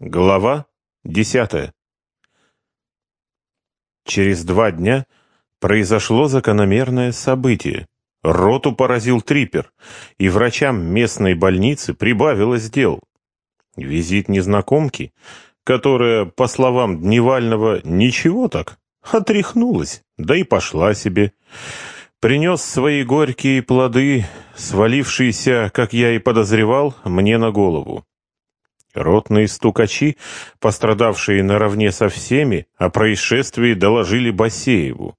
Глава десятая. Через два дня произошло закономерное событие. Роту поразил трипер, и врачам местной больницы прибавилось дел. Визит незнакомки, которая, по словам Дневального, ничего так, отряхнулась, да и пошла себе, принес свои горькие плоды, свалившиеся, как я и подозревал, мне на голову. Ротные стукачи, пострадавшие наравне со всеми, о происшествии доложили Басееву.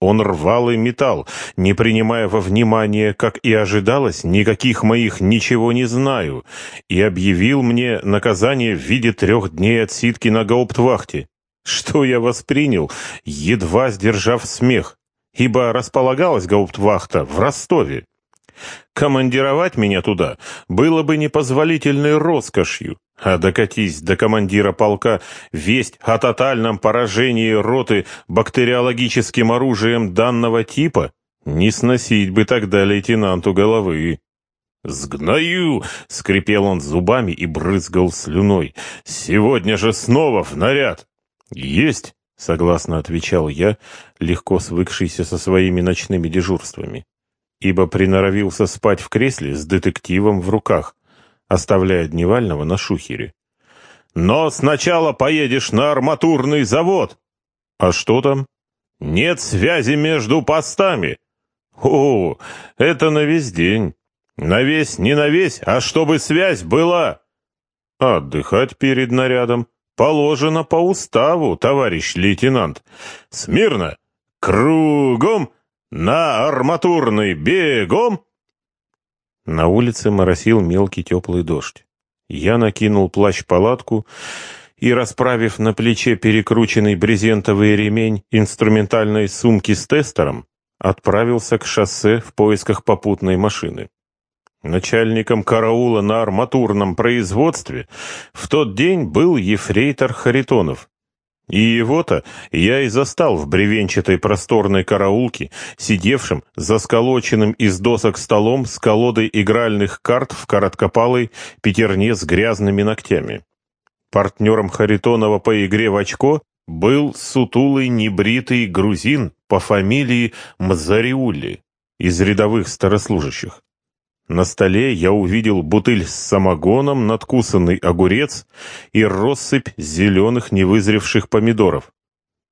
Он рвал и металл, не принимая во внимание, как и ожидалось, никаких моих ничего не знаю, и объявил мне наказание в виде трех дней отсидки на гауптвахте. Что я воспринял, едва сдержав смех, ибо располагалась гауптвахта в Ростове. Командировать меня туда было бы непозволительной роскошью, а докатись до командира полка весть о тотальном поражении роты бактериологическим оружием данного типа не сносить бы тогда лейтенанту головы. «Сгною!» — скрипел он зубами и брызгал слюной. «Сегодня же снова в наряд!» «Есть!» — согласно отвечал я, легко свыкшийся со своими ночными дежурствами ибо приноровился спать в кресле с детективом в руках, оставляя Дневального на шухере. «Но сначала поедешь на арматурный завод!» «А что там?» «Нет связи между постами!» «О, это на весь день!» «На весь, не на весь, а чтобы связь была!» «Отдыхать перед нарядом положено по уставу, товарищ лейтенант!» «Смирно! Кругом!» «На арматурный бегом!» На улице моросил мелкий теплый дождь. Я накинул плащ-палатку и, расправив на плече перекрученный брезентовый ремень инструментальной сумки с тестером, отправился к шоссе в поисках попутной машины. Начальником караула на арматурном производстве в тот день был ефрейтор Харитонов, и его-то я и застал в бревенчатой просторной караулке, сидевшим за сколоченным из досок столом с колодой игральных карт в короткопалой пятерне с грязными ногтями. Партнером Харитонова по игре в очко был сутулый небритый грузин по фамилии Мазариули из рядовых старослужащих. На столе я увидел бутыль с самогоном, надкусанный огурец и россыпь зеленых невызревших помидоров.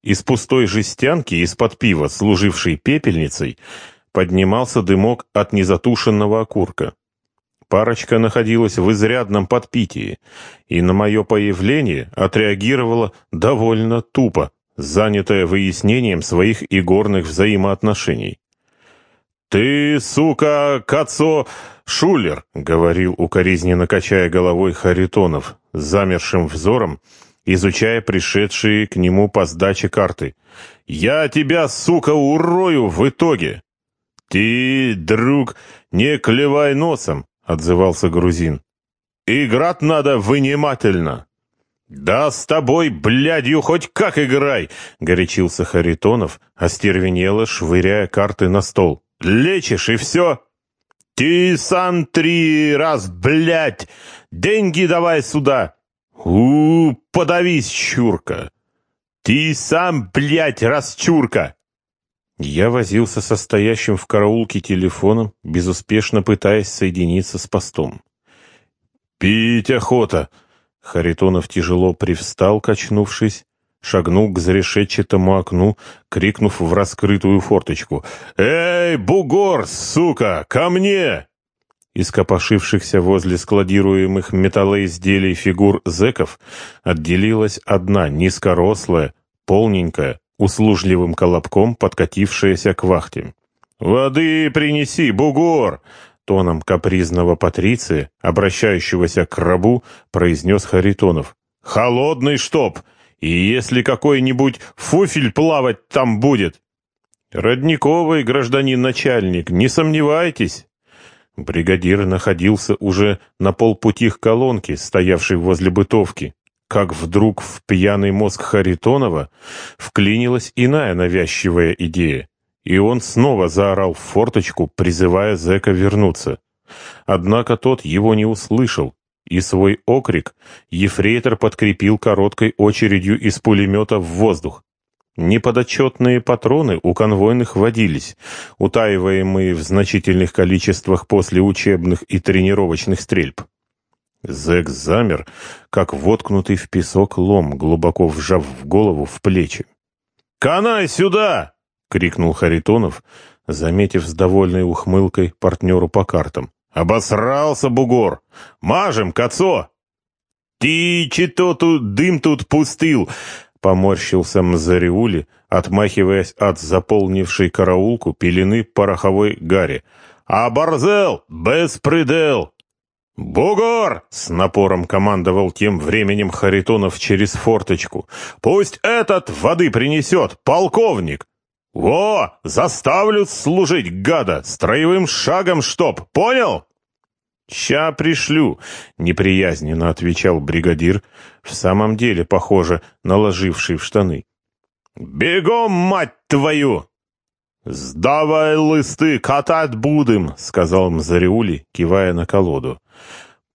Из пустой жестянки, из-под пива, служившей пепельницей, поднимался дымок от незатушенного окурка. Парочка находилась в изрядном подпитии, и на мое появление отреагировала довольно тупо, занятая выяснением своих игорных взаимоотношений. «Ты, сука, Кацо Шулер!» — говорил укоризненно качая головой Харитонов, замершим взором, изучая пришедшие к нему по сдаче карты. «Я тебя, сука, урою в итоге!» «Ты, друг, не клевай носом!» — отзывался грузин. «Играть надо внимательно!» «Да с тобой, блядью, хоть как играй!» — горячился Харитонов, остервенело швыряя карты на стол. Лечишь и все. Ты сам три раз, блядь, деньги давай сюда. У, подавись, чурка. Ты сам, блядь, расчурка. Я возился со стоящим в караулке телефоном, безуспешно пытаясь соединиться с постом. «Пить охота!» Харитонов тяжело привстал, качнувшись, шагнул к зарешетчатому окну, крикнув в раскрытую форточку. «Эй, бугор, сука, ко мне!» Из копошившихся возле складируемых металлоизделий фигур зэков отделилась одна низкорослая, полненькая, услужливым колобком подкатившаяся к вахте. «Воды принеси, бугор!» Тоном капризного патриция, обращающегося к рабу, произнес Харитонов. «Холодный чтоб! И если какой-нибудь фуфель плавать там будет? Родниковый гражданин начальник, не сомневайтесь. Бригадир находился уже на полпути к колонке, стоявшей возле бытовки, как вдруг в пьяный мозг Харитонова вклинилась иная навязчивая идея, и он снова заорал в форточку, призывая зэка вернуться. Однако тот его не услышал, и свой окрик ефрейтор подкрепил короткой очередью из пулемета в воздух. Неподотчетные патроны у конвойных водились, утаиваемые в значительных количествах после учебных и тренировочных стрельб. Зэк замер, как воткнутый в песок лом, глубоко вжав в голову в плечи. «Канай сюда!» — крикнул Харитонов, заметив с довольной ухмылкой партнеру по картам. «Обосрался бугор! Мажем, кацо!» «Ты чито тут дым тут пустил!» — поморщился Мзариули, отмахиваясь от заполнившей караулку пелены пороховой гари. «А борзел! Беспредел!» «Бугор!» — с напором командовал тем временем Харитонов через форточку. «Пусть этот воды принесет, полковник!» «Во! Заставлю служить, гада! Строевым шагом чтоб! Понял?» «Ща пришлю», — неприязненно отвечал бригадир, в самом деле, похоже, наложивший в штаны. «Бегом, мать твою!» «Сдавай листы, катать будем», — сказал Мзариули, кивая на колоду.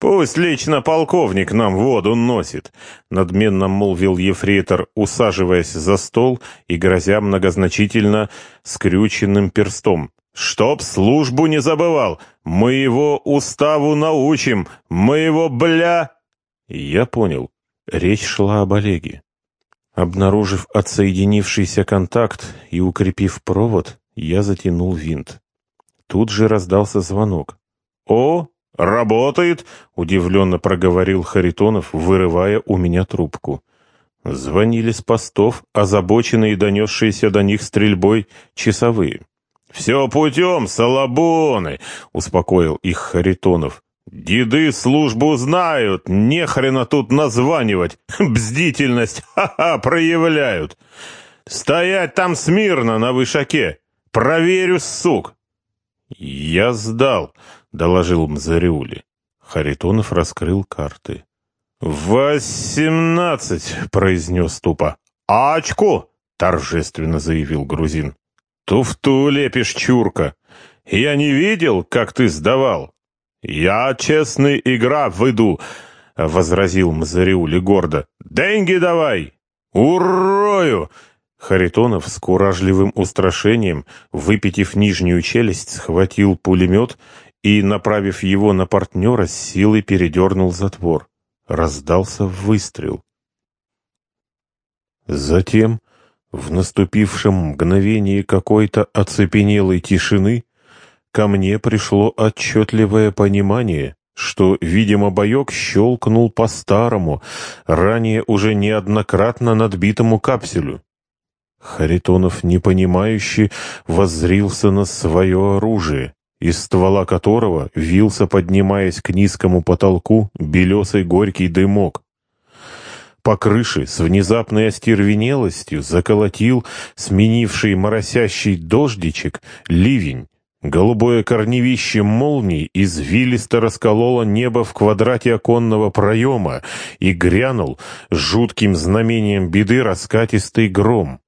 «Пусть лично полковник нам воду носит», — надменно молвил ефрейтор, усаживаясь за стол и грозя многозначительно скрюченным перстом. «Чтоб службу не забывал! Мы его уставу научим! Мы его бля...» Я понял. Речь шла об Олеге. Обнаружив отсоединившийся контакт и укрепив провод, я затянул винт. Тут же раздался звонок. «О, «Работает!» — удивленно проговорил Харитонов, вырывая у меня трубку. Звонили с постов, озабоченные донесшиеся до них стрельбой часовые. «Все путем, салабоны!» — успокоил их Харитонов. «Деды службу знают, нехрена тут названивать. Бздительность, ха-ха, проявляют. Стоять там смирно на вышаке. Проверю, сук!» «Я сдал», — доложил Мзариули. Харитонов раскрыл карты. «Восемнадцать!» — произнес тупо. «Ачку!» — торжественно заявил грузин. «Туфту лепишь, чурка! Я не видел, как ты сдавал!» «Я честный игра выйду!» — возразил Мазариули гордо. «Деньги давай!» «Урою!» Харитонов с куражливым устрашением, выпитив нижнюю челюсть, схватил пулемет и, направив его на партнера, с силой передернул затвор. Раздался выстрел. Затем, в наступившем мгновении какой-то оцепенелой тишины, ко мне пришло отчетливое понимание, что, видимо, боек щелкнул по-старому, ранее уже неоднократно надбитому капсюлю. Харитонов, непонимающе, воззрился на свое оружие из ствола которого вился, поднимаясь к низкому потолку, белесый горький дымок. По крыше с внезапной остервенелостью заколотил сменивший моросящий дождичек ливень. Голубое корневище молнии извилисто раскололо небо в квадрате оконного проема и грянул жутким знамением беды раскатистый гром.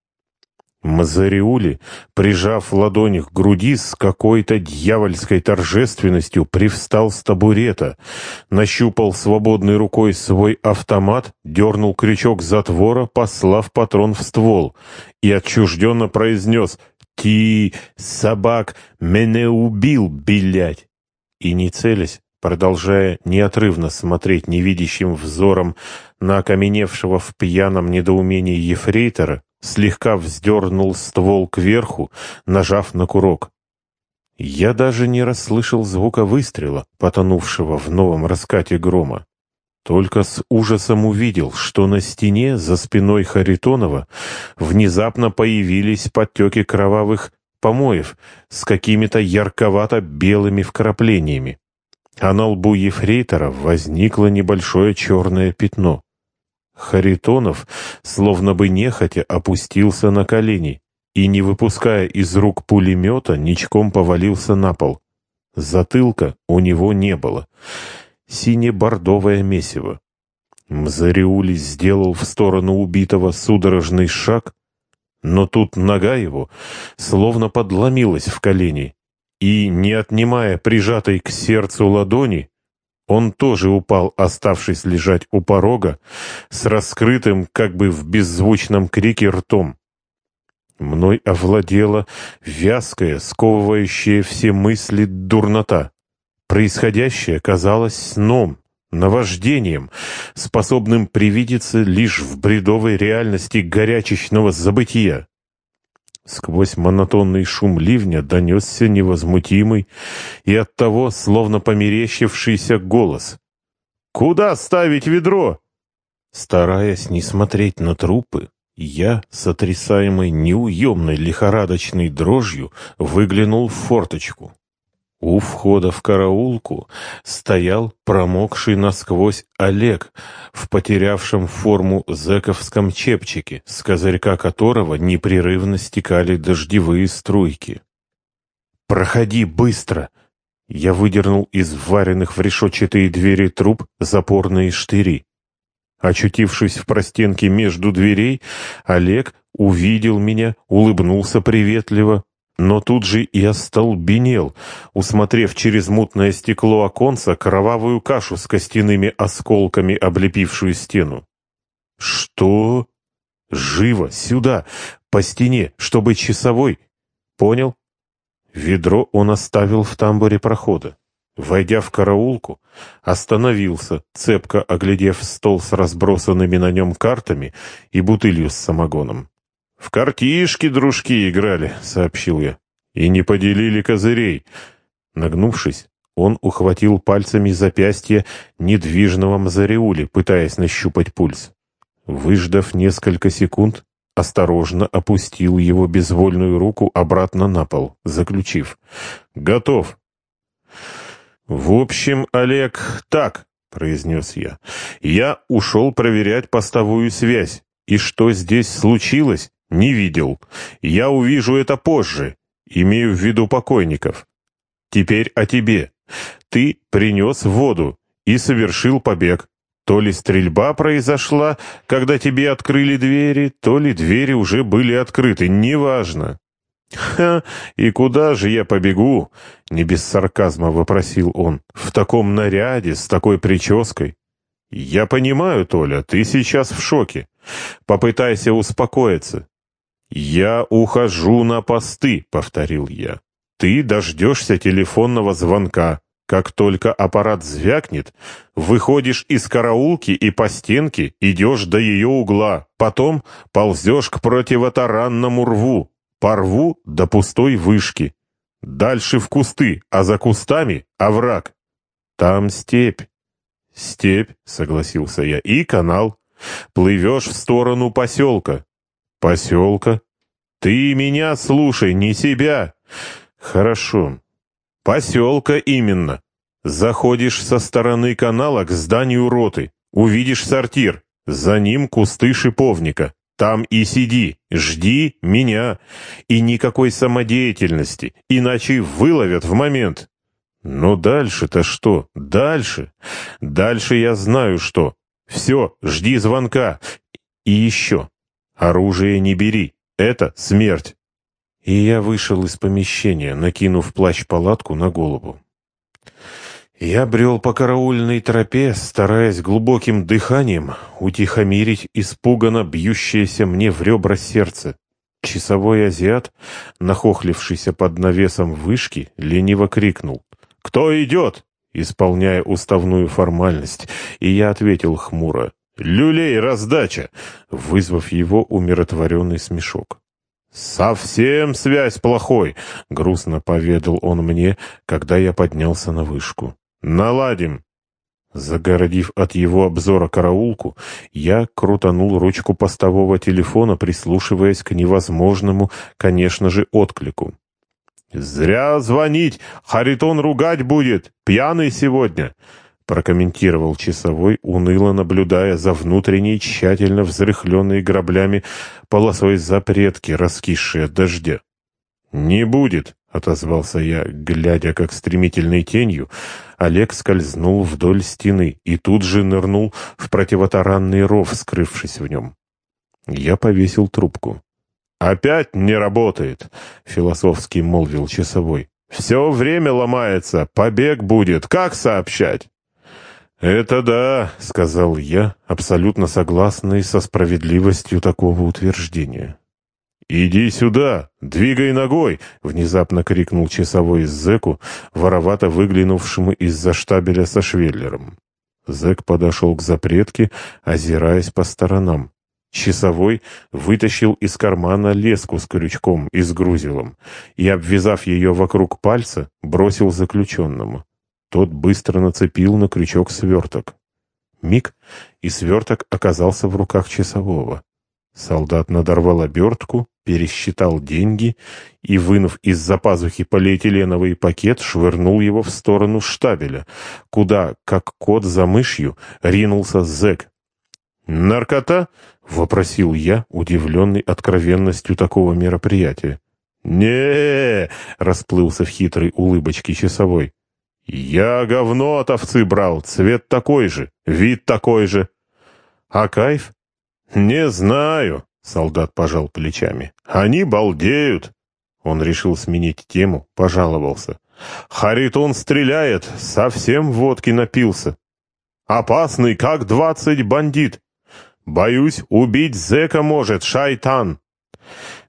Мазариули, прижав ладонь к груди с какой-то дьявольской торжественностью, привстал с табурета, нащупал свободной рукой свой автомат, дернул крючок затвора, послав патрон в ствол, и отчужденно произнес «Ти, собак, меня убил, билять!» И не целясь, продолжая неотрывно смотреть невидящим взором на окаменевшего в пьяном недоумении ефрейтора, слегка вздернул ствол кверху, нажав на курок. Я даже не расслышал звука выстрела, потонувшего в новом раскате грома. Только с ужасом увидел, что на стене за спиной Харитонова внезапно появились подтеки кровавых помоев с какими-то ярковато-белыми вкраплениями, а на лбу ефрейтора возникло небольшое черное пятно. Харитонов, словно бы нехотя, опустился на колени и, не выпуская из рук пулемета, ничком повалился на пол. Затылка у него не было. Сине-бордовое месиво. Мзариули сделал в сторону убитого судорожный шаг, но тут нога его словно подломилась в колени, и, не отнимая прижатой к сердцу ладони, Он тоже упал, оставшись лежать у порога, с раскрытым, как бы в беззвучном крике, ртом. Мной овладела вязкая, сковывающая все мысли дурнота. Происходящее казалось сном, наваждением, способным привидеться лишь в бредовой реальности горячечного забытия. Сквозь монотонный шум ливня донесся невозмутимый и оттого словно померещившийся голос. «Куда ставить ведро?» Стараясь не смотреть на трупы, я, сотрясаемый неуемной лихорадочной дрожью, выглянул в форточку. У входа в караулку стоял промокший насквозь Олег в потерявшем форму зэковском чепчике, с козырька которого непрерывно стекали дождевые струйки. «Проходи быстро!» Я выдернул из вареных в решетчатые двери труб запорные штыри. Очутившись в простенке между дверей, Олег увидел меня, улыбнулся приветливо, но тут же и остолбенел, усмотрев через мутное стекло оконца кровавую кашу с костяными осколками, облепившую стену. «Что? Живо! Сюда! По стене, чтобы часовой!» «Понял?» Ведро он оставил в тамбуре прохода. Войдя в караулку, остановился, цепко оглядев стол с разбросанными на нем картами и бутылью с самогоном. «В картишки дружки играли», — сообщил я. «И не поделили козырей». Нагнувшись, он ухватил пальцами запястье недвижного Мазариули, пытаясь нащупать пульс. Выждав несколько секунд, осторожно опустил его безвольную руку обратно на пол, заключив. «Готов!» «В общем, Олег, так», — произнес я, — «я ушел проверять постовую связь. И что здесь случилось, не видел. Я увижу это позже. Имею в виду покойников. Теперь о тебе. Ты принес воду и совершил побег. То ли стрельба произошла, когда тебе открыли двери, то ли двери уже были открыты, неважно. «Ха, и куда же я побегу?» — не без сарказма вопросил он. «В таком наряде, с такой прической?» «Я понимаю, Толя, ты сейчас в шоке. Попытайся успокоиться. «Я ухожу на посты», — повторил я. «Ты дождешься телефонного звонка. Как только аппарат звякнет, выходишь из караулки и по стенке идешь до ее угла. Потом ползешь к противотаранному рву, по рву до пустой вышки. Дальше в кусты, а за кустами — овраг. Там степь». «Степь», — согласился я, — «и канал. Плывешь в сторону поселка. «Поселка? Ты меня слушай, не себя!» «Хорошо. Поселка именно. Заходишь со стороны канала к зданию роты. Увидишь сортир. За ним кусты шиповника. Там и сиди, жди меня. И никакой самодеятельности, иначе выловят в момент. Но дальше-то что? Дальше? Дальше я знаю что. Все, жди звонка. И еще. Оружие не бери, это смерть. И я вышел из помещения, накинув плащ-палатку на голову. Я брел по караульной тропе, стараясь глубоким дыханием утихомирить испуганно бьющееся мне в ребра сердце. Часовой азиат, нахохлившийся под навесом вышки, лениво крикнул. «Кто идет?» исполняя уставную формальность, и я ответил хмуро. «Люлей раздача!» вызвав его умиротворенный смешок. «Совсем связь плохой!» — грустно поведал он мне, когда я поднялся на вышку. «Наладим!» Загородив от его обзора караулку, я крутанул ручку постового телефона, прислушиваясь к невозможному, конечно же, отклику. «Зря звонить! Харитон ругать будет! Пьяный сегодня!» Прокомментировал часовой, уныло наблюдая за внутренней, тщательно взрыхленной граблями полосой запретки, раскисшей от дождя. «Не будет», — отозвался я, глядя, как стремительной тенью Олег скользнул вдоль стены и тут же нырнул в противотаранный ров, скрывшись в нем. Я повесил трубку. «Опять не работает», — философски молвил часовой. «Все время ломается, побег будет, как сообщать?» «Это да», — сказал я, абсолютно согласный со справедливостью такого утверждения. «Иди сюда! Двигай ногой!» — внезапно крикнул часовой зэку, воровато выглянувшему из-за штабеля со швеллером. Зэк подошел к запретке, озираясь по сторонам. Часовой вытащил из кармана леску с крючком и с грузилом и, обвязав ее вокруг пальца, бросил заключенному. Тот быстро нацепил на крючок сверток. Миг, и сверток оказался в руках часового. Солдат надорвал обертку, пересчитал деньги и, вынув из-за пазухи полиэтиленовый пакет, швырнул его в сторону штабеля, куда, как кот за мышью, ринулся зэк. «Наркота?» — вопросил я, удивленный откровенностью такого мероприятия. не расплылся в хитрой улыбочке часовой. «Я говно от овцы брал, цвет такой же, вид такой же». «А кайф?» «Не знаю», — солдат пожал плечами. «Они балдеют». Он решил сменить тему, пожаловался. «Харитон стреляет, совсем водки напился. Опасный, как двадцать бандит. Боюсь, убить зэка может, шайтан.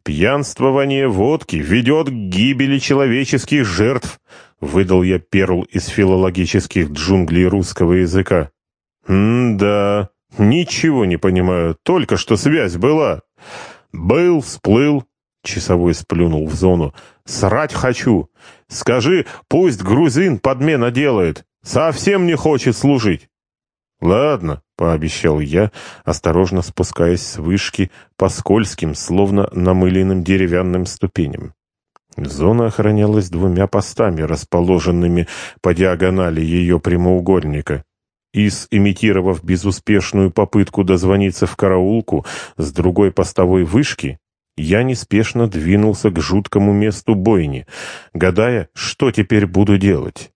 Пьянствование водки ведет к гибели человеческих жертв», выдал я перл из филологических джунглей русского языка. «М-да», «Ничего не понимаю, только что связь была». «Был, сплыл», — часовой сплюнул в зону. «Срать хочу. Скажи, пусть грузин подмена делает. Совсем не хочет служить». «Ладно», — пообещал я, осторожно спускаясь с вышки по скользким, словно намыленным деревянным ступеням. Зона охранялась двумя постами, расположенными по диагонали ее прямоугольника. Ис, имитировав безуспешную попытку дозвониться в караулку с другой постовой вышки, я неспешно двинулся к жуткому месту бойни, гадая, что теперь буду делать.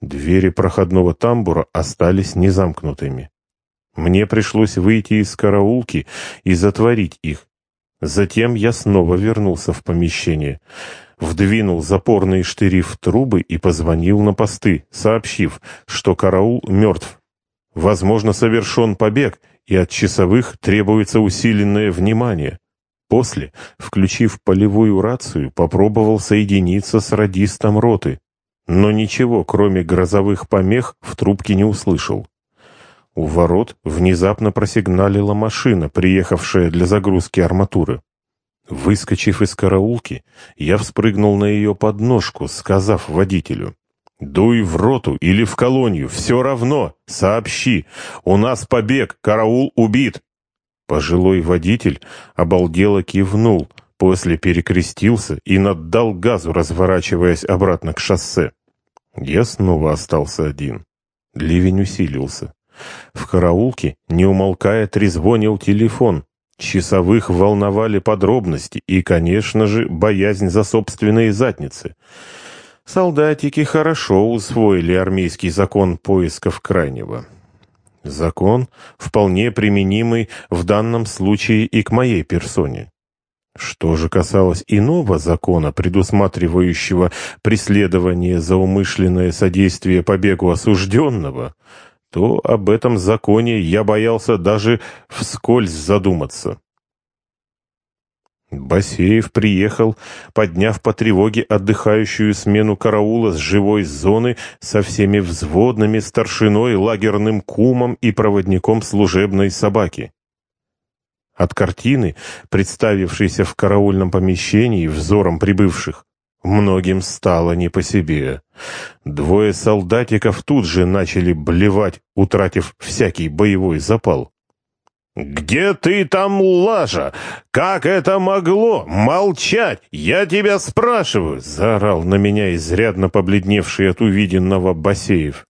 Двери проходного тамбура остались незамкнутыми. Мне пришлось выйти из караулки и затворить их. Затем я снова вернулся в помещение, вдвинул запорные штыри в трубы и позвонил на посты, сообщив, что караул мертв. Возможно, совершен побег, и от часовых требуется усиленное внимание. После, включив полевую рацию, попробовал соединиться с радистом роты, но ничего, кроме грозовых помех, в трубке не услышал. У ворот внезапно просигналила машина, приехавшая для загрузки арматуры. Выскочив из караулки, я вспрыгнул на ее подножку, сказав водителю «Дуй в роту или в колонию, все равно, сообщи, у нас побег, караул убит». Пожилой водитель обалдело кивнул, после перекрестился и наддал газу, разворачиваясь обратно к шоссе. Я снова остался один. Ливень усилился. В караулке, не умолкая, трезвонил телефон. Часовых волновали подробности и, конечно же, боязнь за собственные задницы. Солдатики хорошо усвоили армейский закон поисков крайнего. Закон, вполне применимый в данном случае и к моей персоне. Что же касалось иного закона, предусматривающего преследование за умышленное содействие побегу осужденного, то об этом законе я боялся даже вскользь задуматься. Басеев приехал, подняв по тревоге отдыхающую смену караула с живой зоны со всеми взводными, старшиной, лагерным кумом и проводником служебной собаки. От картины, представившейся в караульном помещении взором прибывших, многим стало не по себе. Двое солдатиков тут же начали блевать, утратив всякий боевой запал. «Где ты там, лажа? Как это могло? Молчать! Я тебя спрашиваю!» — заорал на меня изрядно побледневший от увиденного Басеев.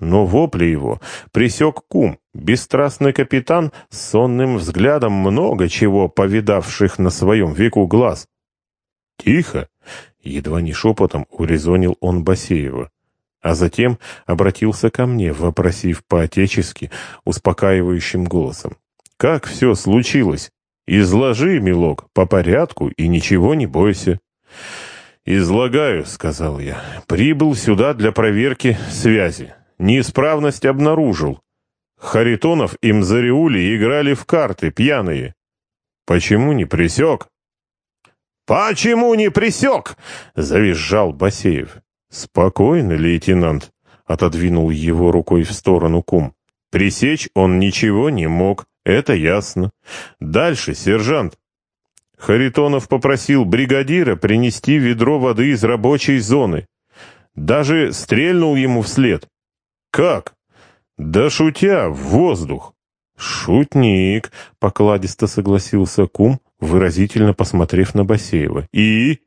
Но вопли его присек кум, бесстрастный капитан с сонным взглядом много чего повидавших на своем веку глаз. «Тихо!» — едва не шепотом урезонил он Басеева а затем обратился ко мне, вопросив по-отечески, успокаивающим голосом. Как все случилось? Изложи, милок, по порядку и ничего не бойся. «Излагаю», — сказал я. «Прибыл сюда для проверки связи. неисправность обнаружил. Харитонов и Мзариули играли в карты, пьяные. Почему не присек? «Почему не присек?» — завизжал Басеев. «Спокойно, лейтенант», — отодвинул его рукой в сторону кум. «Пресечь он ничего не мог, это ясно. Дальше, сержант». Харитонов попросил бригадира принести ведро воды из рабочей зоны. Даже стрельнул ему вслед. «Как?» «Да шутя, в воздух». «Шутник», — покладисто согласился кум, выразительно посмотрев на Басеева. «И?»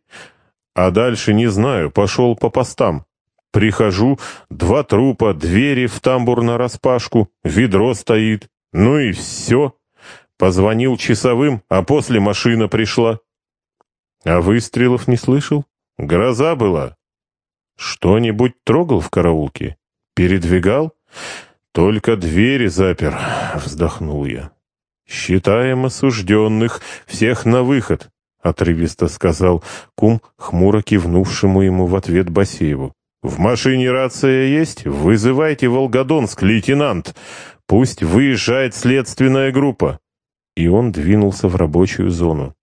«А дальше не знаю, пошел по постам. Прихожу, два трупа, двери в тамбур нараспашку, ведро стоит. Ну и все. Позвонил часовым, а после машина пришла». «А выстрелов не слышал? Гроза была». «Что-нибудь трогал в караулке? Передвигал?» «Только двери запер», — вздохнул я. «Считаем осужденных, всех на выход», — отрывисто сказал кум, хмуро кивнувшему ему в ответ Басееву. «В машине рация есть? Вызывайте Волгодонск, лейтенант! Пусть выезжает следственная группа!» И он двинулся в рабочую зону.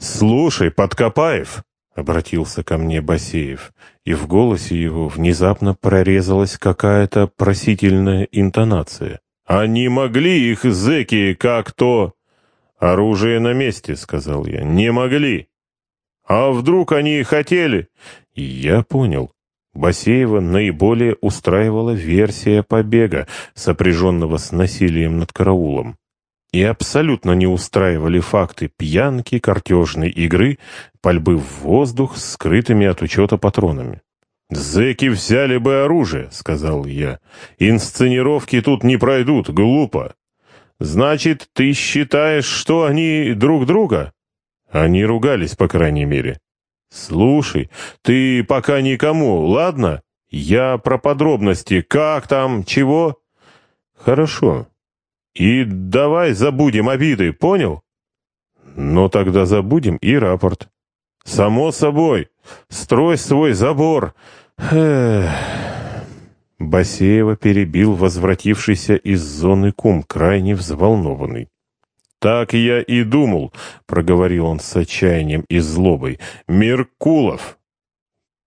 «Слушай, Подкопаев!» — обратился ко мне Басеев, и в голосе его внезапно прорезалась какая-то просительная интонация. «Они могли их, зэки, как то...» «Оружие на месте», — сказал я. «Не могли». «А вдруг они хотели?» «Я понял». Басеева наиболее устраивала версия побега, сопряженного с насилием над караулом. И абсолютно не устраивали факты пьянки, картежной игры, пальбы в воздух скрытыми от учета патронами. «Зэки взяли бы оружие», — сказал я. «Инсценировки тут не пройдут, глупо». «Значит, ты считаешь, что они друг друга?» Они ругались, по крайней мере. «Слушай, ты пока никому, ладно? Я про подробности. Как там, чего?» «Хорошо. И давай забудем обиды, понял?» «Но тогда забудем и рапорт». «Само собой. Строй свой забор. Эх. Басеева перебил возвратившийся из зоны кум, крайне взволнованный. «Так я и думал», — проговорил он с отчаянием и злобой. «Меркулов!»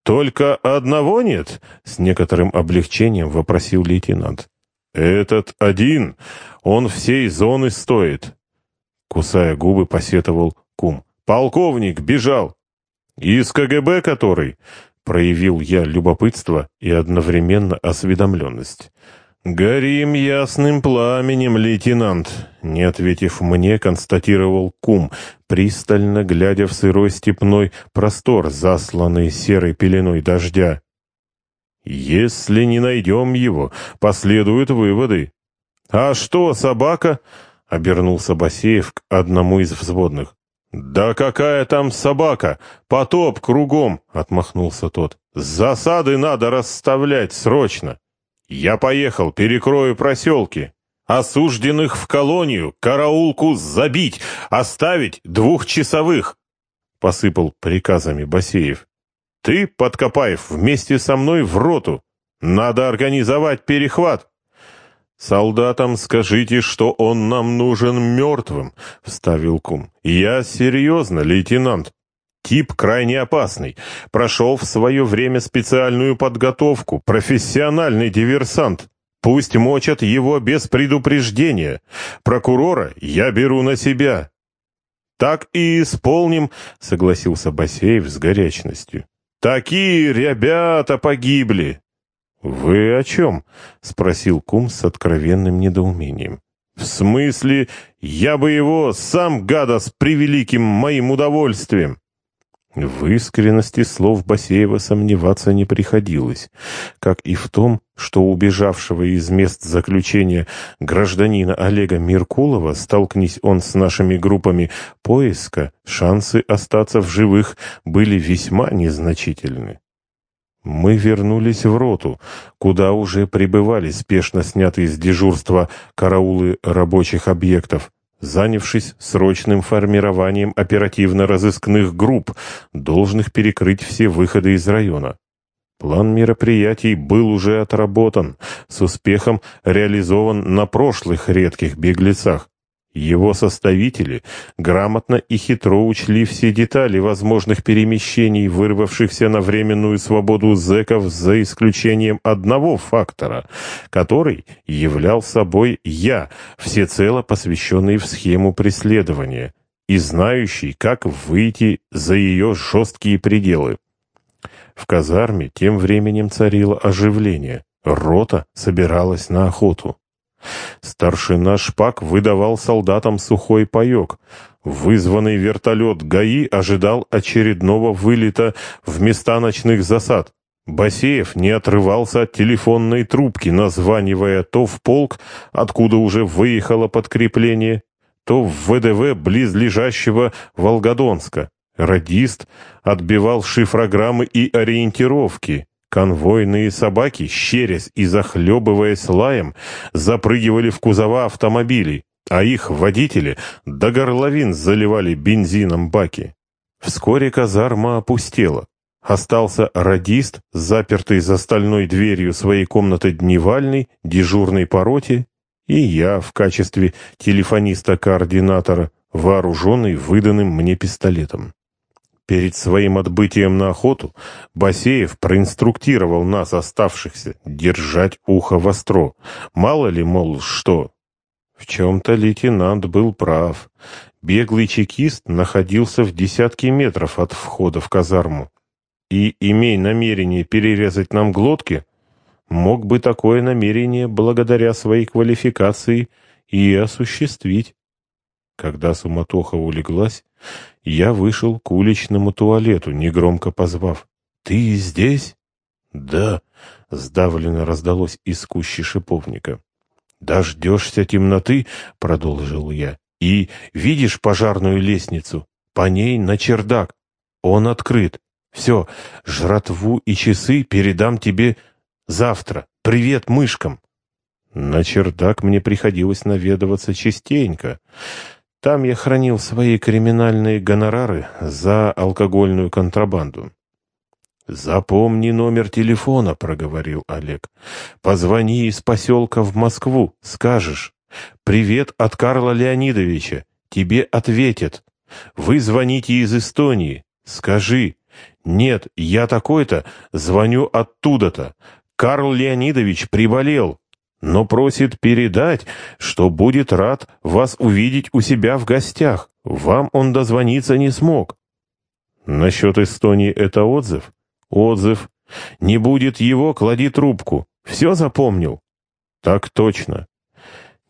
«Только одного нет?» — с некоторым облегчением вопросил лейтенант. «Этот один, он всей зоны стоит», — кусая губы, посетовал кум. «Полковник бежал». «Из КГБ который?» Проявил я любопытство и одновременно осведомленность. «Горим ясным пламенем, лейтенант», — не ответив мне, констатировал кум, пристально глядя в сырой степной простор, засланный серой пеленой дождя. «Если не найдем его, последуют выводы». «А что, собака?» — обернулся Басеев к одному из взводных. «Да какая там собака! Потоп кругом!» — отмахнулся тот. «Засады надо расставлять срочно! Я поехал, перекрою проселки. Осужденных в колонию, караулку забить, оставить двухчасовых!» — посыпал приказами Басеев. «Ты, Подкопаев, вместе со мной в роту. Надо организовать перехват!» «Солдатам скажите, что он нам нужен мертвым», — вставил кум. «Я серьезно, лейтенант. Тип крайне опасный. Прошел в свое время специальную подготовку. Профессиональный диверсант. Пусть мочат его без предупреждения. Прокурора я беру на себя». «Так и исполним», — согласился Басеев с горячностью. «Такие ребята погибли!» «Вы о чем?» — спросил кум с откровенным недоумением. «В смысле, я бы его сам, гада, с превеликим моим удовольствием!» В искренности слов Басеева сомневаться не приходилось, как и в том, что убежавшего из мест заключения гражданина Олега Меркулова, столкнись он с нашими группами поиска, шансы остаться в живых были весьма незначительны. Мы вернулись в роту, куда уже прибывали спешно снятые с дежурства караулы рабочих объектов, занявшись срочным формированием оперативно-розыскных групп, должных перекрыть все выходы из района. План мероприятий был уже отработан, с успехом реализован на прошлых редких беглецах. Его составители грамотно и хитро учли все детали возможных перемещений, вырвавшихся на временную свободу зэков, за исключением одного фактора, который являл собой я, всецело посвященный в схему преследования и знающий, как выйти за ее жесткие пределы. В казарме тем временем царило оживление. Рота собиралась на охоту. Старшина Шпак выдавал солдатам сухой паек. Вызванный вертолет ГАИ ожидал очередного вылета в места ночных засад. Басеев не отрывался от телефонной трубки, названивая то в полк, откуда уже выехало подкрепление, то в ВДВ близлежащего Волгодонска. Радист отбивал шифрограммы и ориентировки. Конвойные собаки, щерясь и захлебываясь лаем, запрыгивали в кузова автомобилей, а их водители до горловин заливали бензином баки. Вскоре казарма опустела. Остался радист, запертый за стальной дверью своей комнаты дневальной, дежурной по роте, и я в качестве телефониста-координатора, вооруженный выданным мне пистолетом. Перед своим отбытием на охоту Басеев проинструктировал нас, оставшихся, держать ухо востро. Мало ли, мол, что. В чем-то лейтенант был прав. Беглый чекист находился в десятке метров от входа в казарму. И, имея намерение перерезать нам глотки, мог бы такое намерение, благодаря своей квалификации, и осуществить. Когда суматоха улеглась, я вышел к уличному туалету, негромко позвав. «Ты здесь?» «Да», — сдавленно раздалось из кущи шиповника. «Дождешься темноты», — продолжил я, — «и видишь пожарную лестницу? По ней на чердак. Он открыт. Все, жратву и часы передам тебе завтра. Привет мышкам!» На чердак мне приходилось наведываться частенько. Там я хранил свои криминальные гонорары за алкогольную контрабанду. «Запомни номер телефона», — проговорил Олег. «Позвони из поселка в Москву, скажешь. Привет от Карла Леонидовича. Тебе ответят. Вы звоните из Эстонии. Скажи. Нет, я такой-то, звоню оттуда-то. Карл Леонидович приболел но просит передать, что будет рад вас увидеть у себя в гостях. Вам он дозвониться не смог. Насчет Эстонии это отзыв? Отзыв. Не будет его, клади трубку. Все запомнил? Так точно.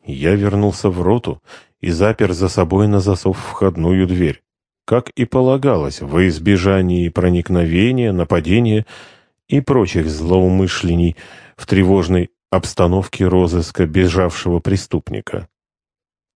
Я вернулся в роту и запер за собой на засов входную дверь. Как и полагалось, во избежании проникновения, нападения и прочих злоумышлений в тревожной обстановке розыска бежавшего преступника.